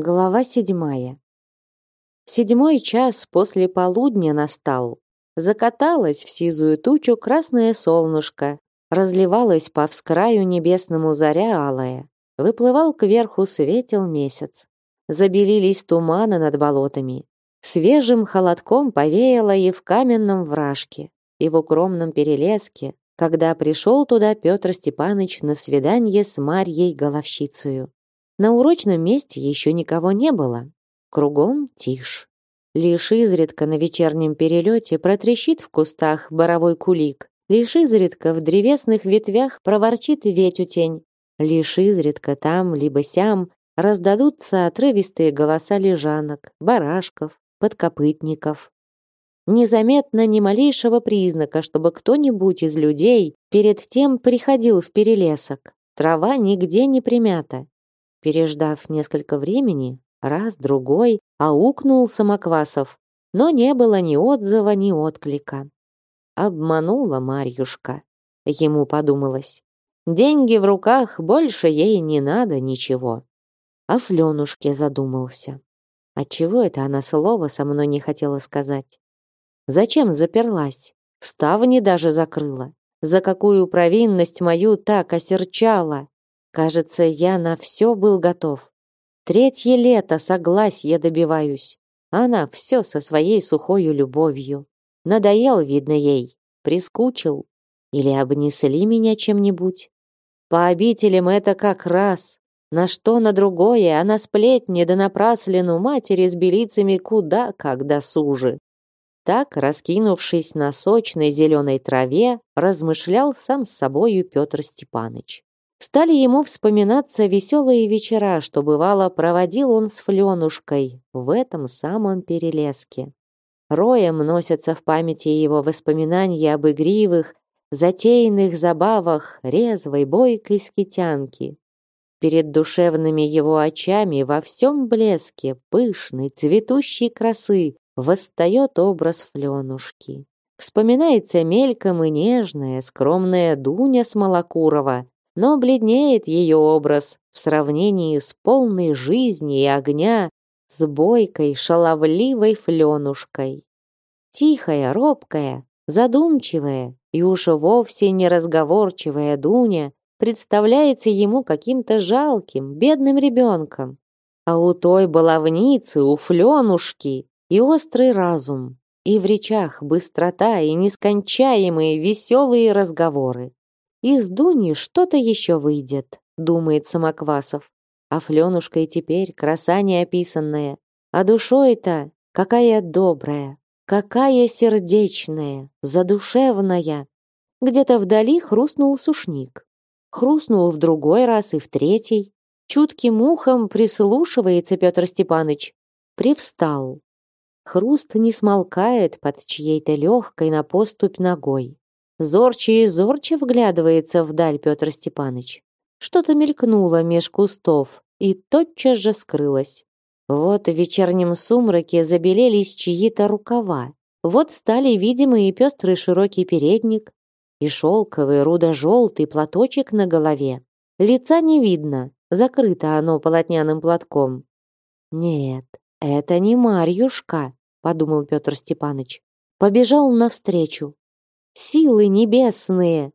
Глава седьмая. Седьмой час после полудня настал. Закаталось в сизую тучу красное солнышко, разливалась по вскраю небесному заря алая. Выплывал кверху светел месяц. Забелились туманы над болотами. Свежим холодком повеяло и в каменном вражке, и в укромном перелеске, когда пришел туда Петр Степаныч на свидание с Марьей Головщицею. На урочном месте еще никого не было. Кругом тишь. Лишь изредка на вечернем перелете протрещит в кустах боровой кулик. Лишь изредка в древесных ветвях проворчит ветютень. Лишь изредка там, либо сям, раздадутся отрывистые голоса лежанок, барашков, подкопытников. Незаметно ни малейшего признака, чтобы кто-нибудь из людей перед тем приходил в перелесок. Трава нигде не примята, Переждав несколько времени, раз, другой, аукнул Самоквасов, но не было ни отзыва, ни отклика. Обманула Марьюшка, ему подумалось. Деньги в руках, больше ей не надо ничего. А Фленушке задумался. Отчего это она слова со мной не хотела сказать? Зачем заперлась? Ставни даже закрыла. За какую провинность мою так осерчала? Кажется, я на все был готов. Третье лето согласия добиваюсь. Она все со своей сухою любовью. Надоел, видно, ей. Прискучил. Или обнесли меня чем-нибудь. По обителям это как раз. На что на другое, а на сплетни да напраслину матери с белицами куда как досужи. Так, раскинувшись на сочной зеленой траве, размышлял сам с собою Петр Степаныч. Стали ему вспоминаться веселые вечера, что бывало проводил он с Фленушкой в этом самом перелеске. Роем носятся в памяти его воспоминания об игривых, затейных забавах резвой, бойкой скитянки. Перед душевными его очами во всем блеске пышной, цветущей красы восстает образ Фленушки. Вспоминается мельком и нежная, скромная Дуня Смолокурова, но бледнеет ее образ в сравнении с полной жизни и огня, с бойкой, шаловливой фленушкой. Тихая, робкая, задумчивая и уж вовсе неразговорчивая Дуня представляется ему каким-то жалким, бедным ребенком. А у той баловницы, у фленушки и острый разум, и в речах быстрота и нескончаемые веселые разговоры. Из Дуни что-то еще выйдет, думает Самоквасов. А Фленушка и теперь краса неописанная. А душой-то какая добрая, какая сердечная, задушевная. Где-то вдали хрустнул сушник. Хрустнул в другой раз и в третий. Чутким ухом прислушивается Петр Степаныч. Привстал. Хруст не смолкает под чьей-то легкой на поступь ногой. Зорче и зорче вглядывается вдаль Петр Степаныч. Что-то мелькнуло меж кустов и тотчас же скрылось. Вот в вечернем сумраке забелелись чьи-то рукава. Вот стали видимы и пестрый широкий передник, и шелковый рудо-желтый платочек на голове. Лица не видно, закрыто оно полотняным платком. «Нет, это не Марьюшка», — подумал Петр Степаныч. Побежал навстречу, силы небесные.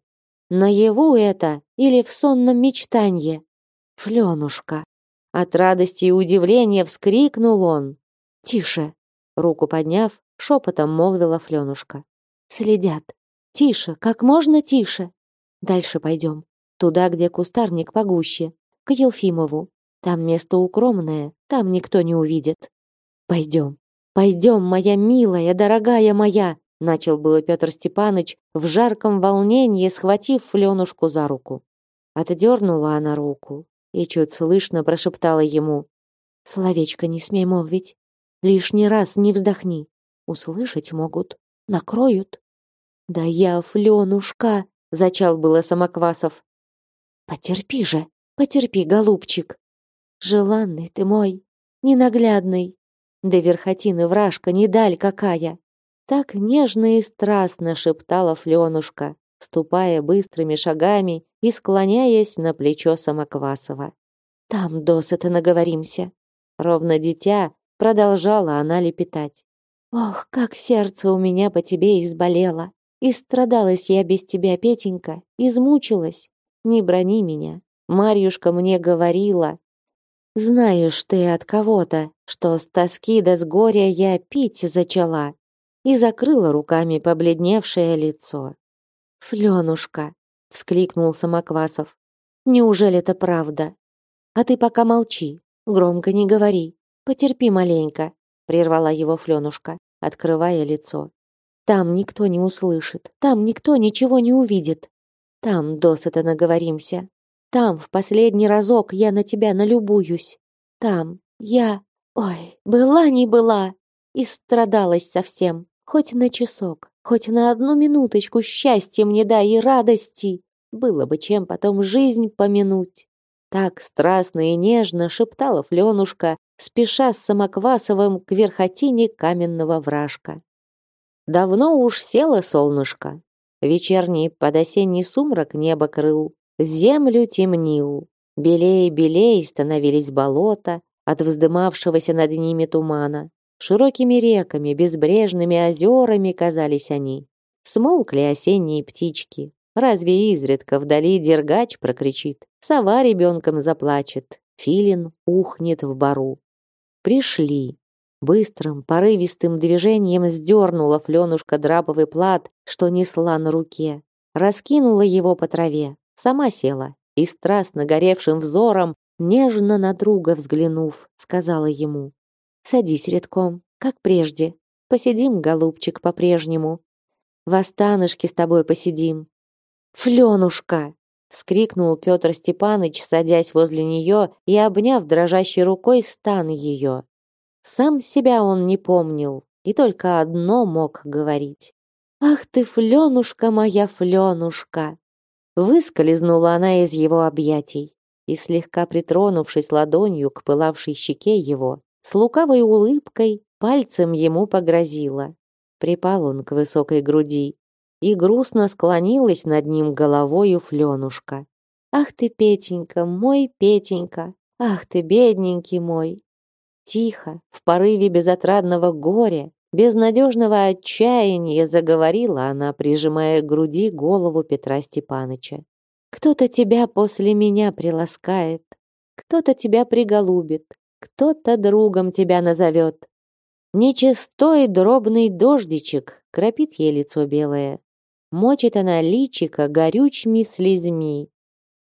Наяву это или в сонном мечтанье? Фленушка. От радости и удивления вскрикнул он. «Тише!» Руку подняв, шепотом молвила Фленушка. «Следят. Тише, как можно тише. Дальше пойдем. Туда, где кустарник погуще. К Елфимову. Там место укромное, там никто не увидит. Пойдем. Пойдем, моя милая, дорогая моя. Начал было Петр Степаныч, в жарком волнении схватив Фленушку за руку. Отдернула она руку и чуть слышно прошептала ему. «Словечко не смей молвить. Лишний раз не вздохни. Услышать могут. Накроют». «Да я, Фленушка!» — зачал было Самоквасов. «Потерпи же, потерпи, голубчик. Желанный ты мой, ненаглядный. Да верхотины вражка не даль какая. Так нежно и страстно шептала Фленушка, ступая быстрыми шагами и склоняясь на плечо Самоквасова. «Там досыта наговоримся». ровно дитя, продолжала она лепетать. Ох, как сердце у меня по тебе изболело. И страдалась я без тебя, Петенька, измучилась. Не брони меня. Марьюшка мне говорила. Знаешь ты от кого-то, что с тоски да с горя я пить зачала. И закрыла руками побледневшее лицо. Флёнушка, вскликнул Самоквасов. Неужели это правда? А ты пока молчи, громко не говори. Потерпи маленько, прервала его Флёнушка, открывая лицо. Там никто не услышит, там никто ничего не увидит. Там досыта наговоримся. Там в последний разок я на тебя налюбуюсь. Там я... Ой, была не была. И страдалась совсем. Хоть на часок, хоть на одну минуточку счастья мне дай и радости. Было бы чем потом жизнь помянуть. Так страстно и нежно шептала Фленушка, спеша с Самоквасовым к верхотине каменного вражка. Давно уж село солнышко. Вечерний подосенний сумрак небо крыл, землю темнил. Белее-белее становились болота от вздымавшегося над ними тумана. Широкими реками, безбрежными озерами казались они. Смолкли осенние птички, Разве изредка вдали дергач прокричит, сова ребенком заплачет, филин ухнет в бару. Пришли. Быстрым, порывистым движением сдернула Фленушка драповый плат, что несла на руке, раскинула его по траве, сама села и страстно горевшим взором, нежно на друга взглянув, сказала ему, «Садись редком, как прежде, посидим, голубчик, по-прежнему. В останышке с тобой посидим, Фленушка! вскрикнул Петр Степаныч, садясь возле нее и обняв дрожащей рукой стан ее. Сам себя он не помнил и только одно мог говорить. «Ах ты, Фленушка моя, Фленушка!» Выскользнула она из его объятий и, слегка притронувшись ладонью к пылавшей щеке его, с лукавой улыбкой пальцем ему погрозила. Припал он к высокой груди, и грустно склонилась над ним головою Фленушка. «Ах ты, Петенька, мой Петенька! Ах ты, бедненький мой!» Тихо, в порыве безотрадного горя, безнадежного отчаяния заговорила она, прижимая к груди голову Петра Степаныча. «Кто-то тебя после меня приласкает, кто-то тебя приголубит, кто-то другом тебя назовет. Нечистой дробный дождичек кропит ей лицо белое, Мочит она личика горючими слезьми.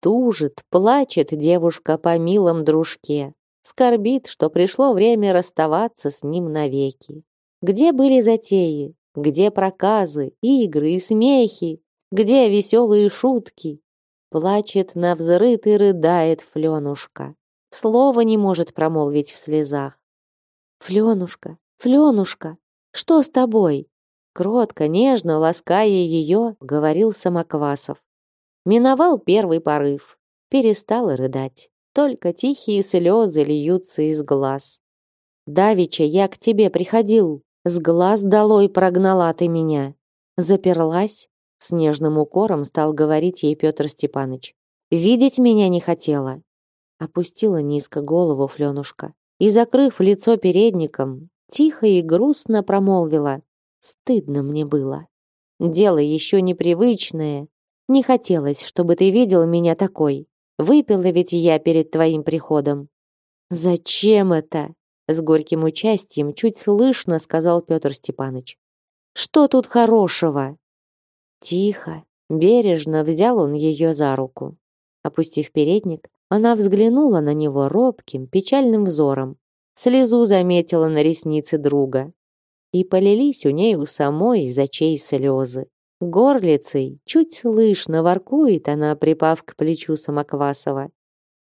Тужит, плачет девушка по милом дружке. Скорбит, что пришло время расставаться с ним навеки. Где были затеи? Где проказы, игры и смехи? Где веселые шутки? Плачет на взрыт и рыдает Фленушка. Слова не может промолвить в слезах. Фленушка, Фленушка, что с тобой? Кротко, нежно, лаская ее, говорил Самоквасов. Миновал первый порыв, перестала рыдать. Только тихие слезы льются из глаз. Давича я к тебе приходил, с глаз долой прогнала ты меня. Заперлась, с нежным укором стал говорить ей Петр Степанович. Видеть меня не хотела. Опустила низко голову Фленушка и, закрыв лицо передником, тихо и грустно промолвила. Стыдно мне было. Дело еще непривычное. Не хотелось, чтобы ты видел меня такой. Выпила ведь я перед твоим приходом. Зачем это? С горьким участием чуть слышно сказал Петр Степанович. Что тут хорошего? Тихо, бережно взял он ее за руку. Опустив передник, она взглянула на него робким, печальным взором. Слезу заметила на реснице друга и полились у ней у самой из очей слезы. Горлицей чуть слышно воркует она, припав к плечу Самоквасова.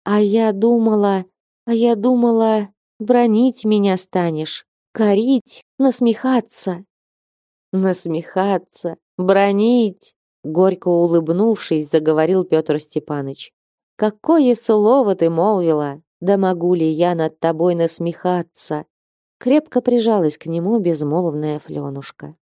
А я думала, а я думала, бронить меня станешь, корить, насмехаться. Насмехаться, бронить, горько улыбнувшись, заговорил Петр Степаныч. Какое слово ты молвила? Да могу ли я над тобой насмехаться? Крепко прижалась к нему безмолвная Фленушка.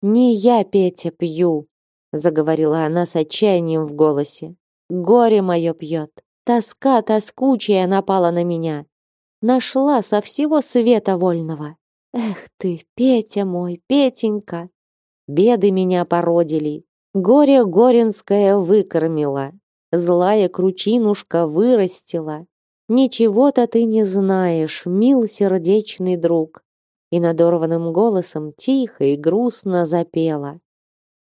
«Не я, Петя, пью», — заговорила она с отчаянием в голосе. «Горе мое пьет. Тоска тоскучая напала на меня. нашла со всего света вольного. Эх ты, Петя мой, Петенька, беды меня породили, горе горенское выкормила, злая кручинушка вырастила. Ничего-то ты не знаешь, мил сердечный друг. И надорванным голосом тихо и грустно запела.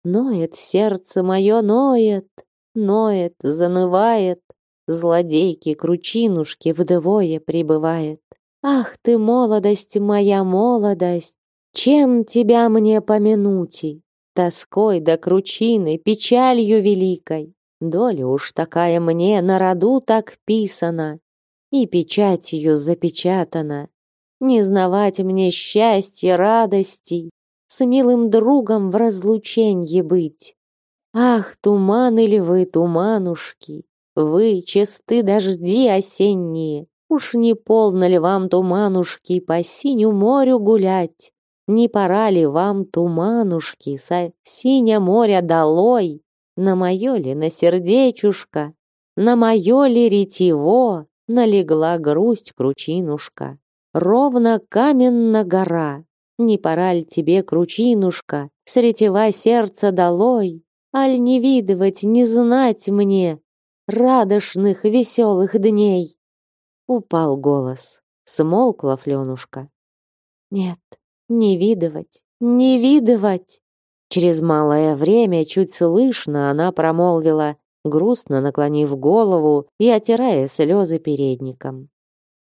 Ноет сердце мое, ноет, ноет, занывает, Злодейки кручинушки вдвое прибывает. Ах ты, молодость моя, молодость, Чем тебя мне помянути? Тоской да кручиной, печалью великой. Доля уж такая мне на роду так писана, И печатью запечатана. Не знавать мне счастья, радости, С милым другом в разлученье быть. Ах, туманы ли вы, туманушки, вы, чисты дожди осенние, уж не полно ли вам, туманушки, по синю морю гулять? Не пора ли вам, туманушки, со синя моря долой? На мое ли на сердечушка, на мое ли ретиво налегла грусть кручинушка? Ровно каменна гора, не пора ли тебе, кручинушка, с ретива сердца долой? Аль не видывать, не знать мне, радошных, веселых дней. Упал голос, смолкла Фленушка. Нет, не видывать, не видывать. Через малое время чуть слышно она промолвила, грустно наклонив голову и отирая слезы передником.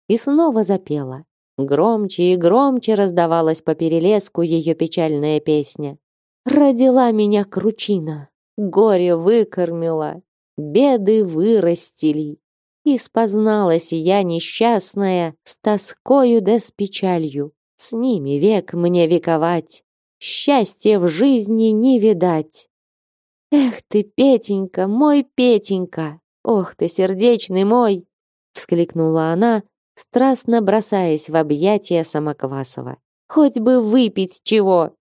И снова запела. Громче и громче раздавалась по перелеску ее печальная песня. «Родила меня кручина, горе выкормила, беды вырастили. И спозналась я несчастная с тоскою да с печалью. С ними век мне вековать, счастья в жизни не видать. Эх ты, Петенька, мой Петенька, ох ты, сердечный мой, вскликнула она, страстно бросаясь в объятия Самоквасова. Хоть бы выпить чего.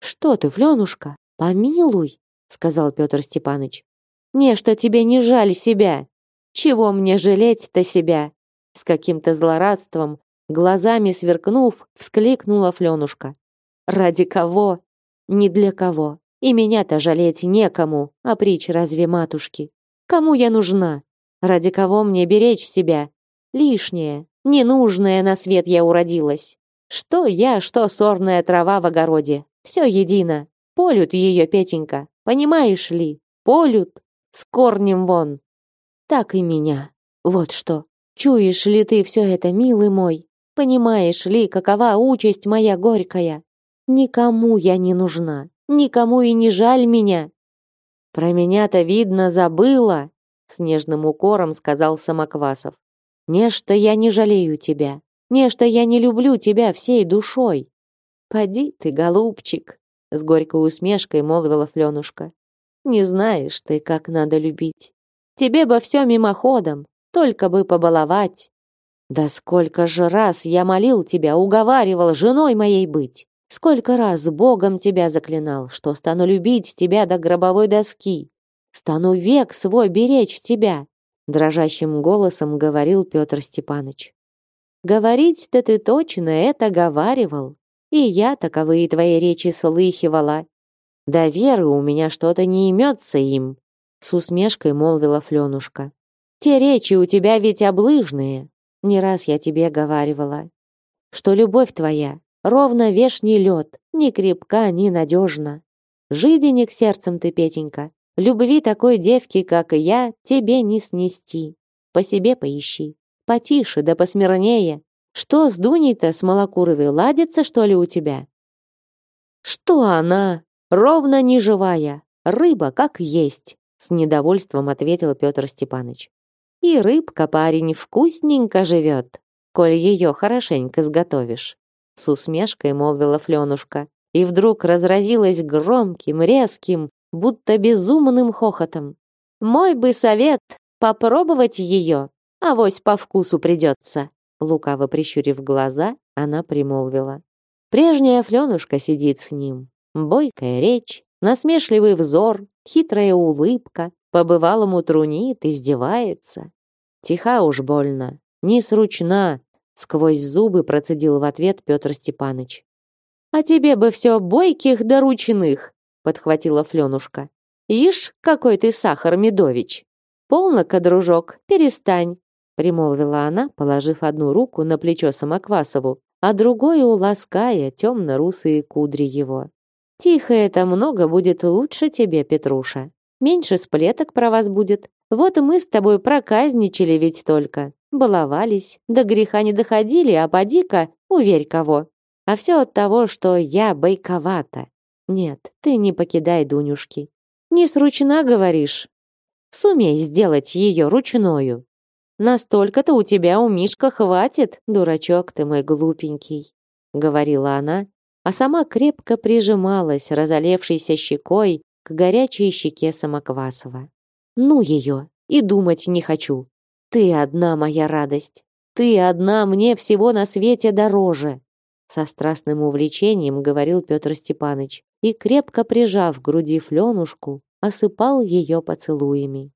Что ты, Флёнушка, помилуй, сказал Петр Степанович. Нечто тебе не жаль себя. Чего мне жалеть-то себя? С каким-то злорадством, глазами сверкнув, вскликнула Фленушка. Ради кого? Не для кого. И меня-то жалеть некому, а притч разве матушки? Кому я нужна? Ради кого мне беречь себя? Лишнее, ненужное на свет я уродилась. Что я, что сорная трава в огороде. Все едино. Полют ее, Петенька, понимаешь ли? Полют. С корнем вон. Так и меня. Вот что. Чуешь ли ты все это, милый мой? Понимаешь ли, какова участь моя горькая? Никому я не нужна. Никому и не жаль меня. Про меня-то, видно, забыла, с нежным укором сказал Самоквасов. Нечто я не жалею тебя. Нечто я не люблю тебя всей душой. Поди ты, голубчик, с горькой усмешкой молвила Фленушка. Не знаешь ты, как надо любить. Тебе бы все мимоходом, только бы побаловать. Да сколько же раз я молил тебя, уговаривал женой моей быть. Сколько раз Богом тебя заклинал, что стану любить тебя до гробовой доски. Стану век свой беречь тебя, дрожащим голосом говорил Петр Степанович. Говорить-то ты точно это говаривал, и я таковые твои речи слыхивала, да веры у меня что-то не имется им, с усмешкой молвила Фленушка. Те речи у тебя ведь облыжные. Не раз я тебе говаривала, что любовь твоя ровно вешний лед, ни крепка, ни надежна. Жиденек сердцем ты, Петенька, любви такой девки, как и я, тебе не снести. По себе поищи, потише да посмирнее. Что с Дуней-то с Малокуровой ладится, что ли, у тебя? Что она? Ровно не живая. Рыба как есть, с недовольством ответил Петр Степанович. И рыбка, парень, вкусненько живет, коль ее хорошенько сготовишь. С усмешкой молвила Фленушка и вдруг разразилась громким, резким, будто безумным хохотом. Мой бы совет попробовать ее, а вось по вкусу придется. Лукаво прищурив глаза, она примолвила. Прежняя Фленушка сидит с ним, Бойкая речь, насмешливый взор, хитрая улыбка, по-бывалому трунит, издевается. Тиха уж больно, не сручна, сквозь зубы процедил в ответ Петр Степаныч. А тебе бы все бойких да ручных, подхватила Фленушка. Ишь, какой ты сахар медович. Полно-ка, дружок, перестань, примолвила она, положив одну руку на плечо Самоквасову, а другую лаская темно-русые кудри его. Тихо это много будет лучше тебе, Петруша. Меньше сплеток про вас будет. Вот мы с тобой проказничали ведь только. Баловались, до греха не доходили, а поди-ка, уверь кого. А все от того, что я бойковата. Нет, ты не покидай Дунюшки. Не сручна, говоришь? Сумей сделать ее ручною. Настолько-то у тебя у Мишка хватит, дурачок ты мой глупенький, говорила она, а сама крепко прижималась разолевшейся щекой к горячей щеке Самоквасова. Ну ее, и думать не хочу. Ты одна моя радость. Ты одна мне всего на свете дороже. Со страстным увлечением говорил Петр Степанович и, крепко прижав к груди Фленушку, осыпал ее поцелуями.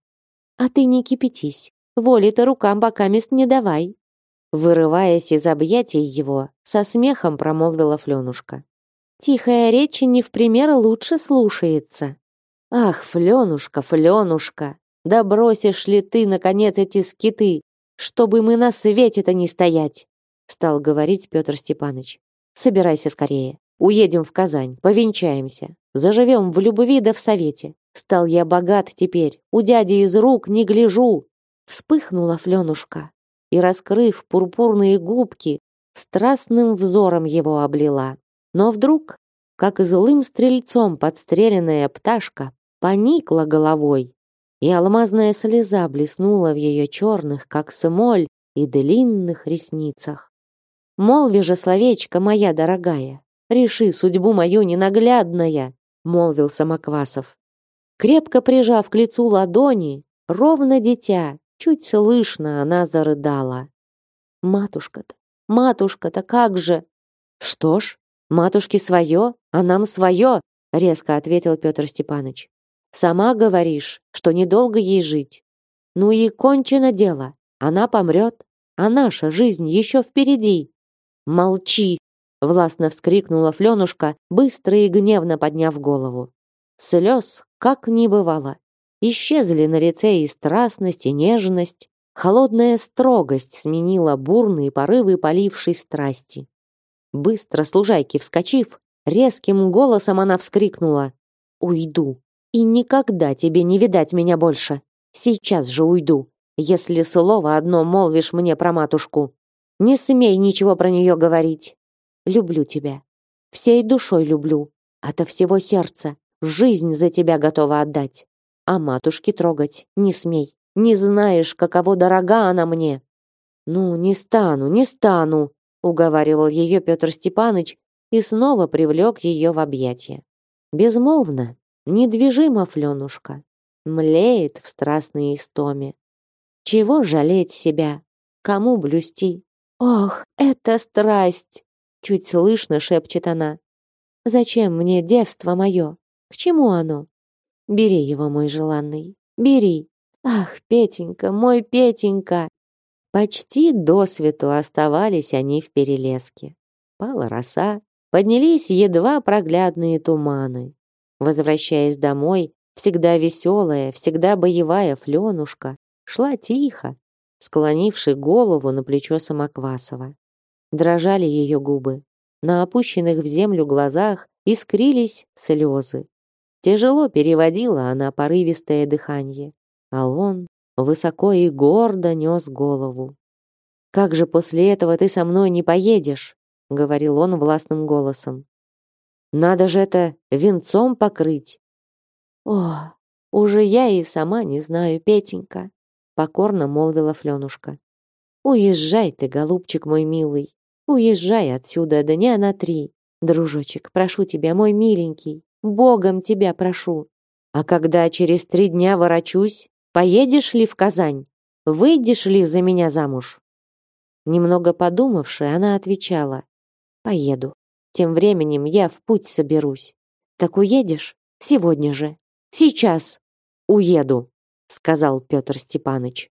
«А ты не кипятись, воли-то рукам бокамест не давай!» Вырываясь из объятий его, со смехом промолвила Фленушка. «Тихая речь не в пример лучше слушается». «Ах, Фленушка, Фленушка, да бросишь ли ты, наконец, эти скиты, чтобы мы на свете-то не стоять?» стал говорить Петр Степанович. Собирайся скорее. Уедем в Казань, повенчаемся. Заживем в любви да в совете. Стал я богат теперь, у дяди из рук не гляжу. Вспыхнула Фленушка и, раскрыв пурпурные губки, страстным взором его облила. Но вдруг, как злым стрельцом подстреленная пташка, поникла головой, и алмазная слеза блеснула в ее черных, как смоль, и длинных ресницах. Молви же словечко, моя дорогая, реши судьбу мою ненаглядная, молвил Самоквасов. Крепко прижав к лицу ладони, ровно дитя, чуть слышно она зарыдала. Матушка-то, матушка-то как же? Что ж, матушке свое, а нам свое, резко ответил Петр Степанович. Сама говоришь, что недолго ей жить. Ну и кончено дело. Она помрет, а наша жизнь еще впереди. «Молчи!» — властно вскрикнула Фленушка, быстро и гневно подняв голову. Слез как не бывало. Исчезли на лице и страстность, и нежность. Холодная строгость сменила бурные порывы полившей страсти. Быстро, служайки вскочив, резким голосом она вскрикнула. «Уйду, и никогда тебе не видать меня больше. Сейчас же уйду, если слово одно молвишь мне про матушку». Не смей ничего про нее говорить. Люблю тебя. Всей душой люблю. Ото всего сердца. Жизнь за тебя готова отдать. А матушки трогать не смей. Не знаешь, каково дорога она мне. Ну, не стану, не стану, уговаривал ее Петр Степанович и снова привлек ее в объятия. Безмолвно, недвижимо Фленушка, млеет в страстной истоме. Чего жалеть себя? Кому блюсти? «Ох, это страсть!» — чуть слышно шепчет она. «Зачем мне девство мое? К чему оно? Бери его, мой желанный, бери! Ах, Петенька, мой Петенька!» Почти до свету оставались они в перелеске. Пала роса, поднялись едва проглядные туманы. Возвращаясь домой, всегда веселая, всегда боевая Фленушка шла тихо, склонивший голову на плечо Самоквасова. Дрожали ее губы. На опущенных в землю глазах искрились слезы. Тяжело переводила она порывистое дыхание, а он высоко и гордо нес голову. «Как же после этого ты со мной не поедешь?» — говорил он властным голосом. «Надо же это венцом покрыть!» «О, уже я и сама не знаю, Петенька!» покорно молвила Фленушка. Уезжай ты, голубчик мой милый. Уезжай отсюда дня на три. Дружочек, прошу тебя, мой миленький, богом тебя прошу. А когда через три дня ворочусь, поедешь ли в Казань? Выйдешь ли за меня замуж? Немного подумавши, она отвечала: "Поеду. Тем временем я в путь соберусь. Так уедешь? Сегодня же. Сейчас. Уеду" сказал Петр Степаныч.